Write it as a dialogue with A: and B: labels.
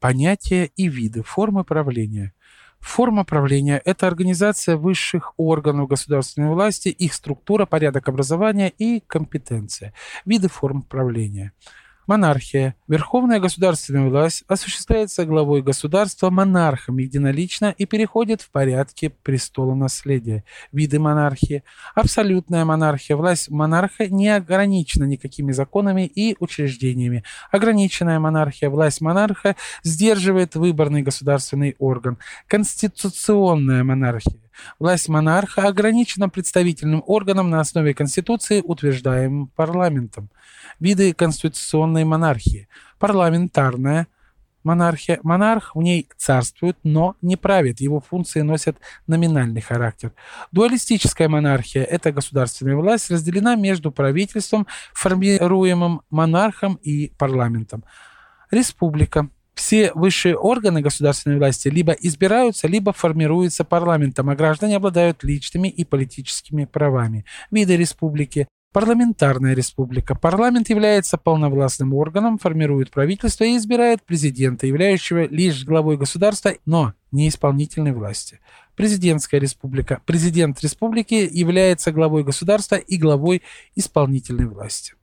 A: Понятия и виды, формы правления. Форма правления – это организация высших органов государственной власти, их структура, порядок образования и компетенция. Виды форм правления – Монархия. Верховная государственная власть осуществляется главой государства монархом единолично и переходит в порядке престола наследия. Виды монархии. Абсолютная монархия. Власть монарха не ограничена никакими законами и учреждениями. Ограниченная монархия. Власть монарха сдерживает выборный государственный орган. Конституционная монархия. Власть монарха ограничена представительным органом на основе Конституции, утверждаемым парламентом. Виды конституционной монархии. Парламентарная монархия. Монарх в ней царствует, но не правит. Его функции носят номинальный характер. Дуалистическая монархия – это государственная власть, разделена между правительством, формируемым монархом и парламентом. Республика все высшие органы государственной власти либо избираются, либо формируются парламентом, а граждане обладают личными и политическими правами. Виды республики Парламентарная республика. Парламент является полновластным органом, формирует правительство и избирает президента, являющего лишь главой государства, но не исполнительной власти. Президентская республика. Президент республики является главой государства и главой исполнительной власти.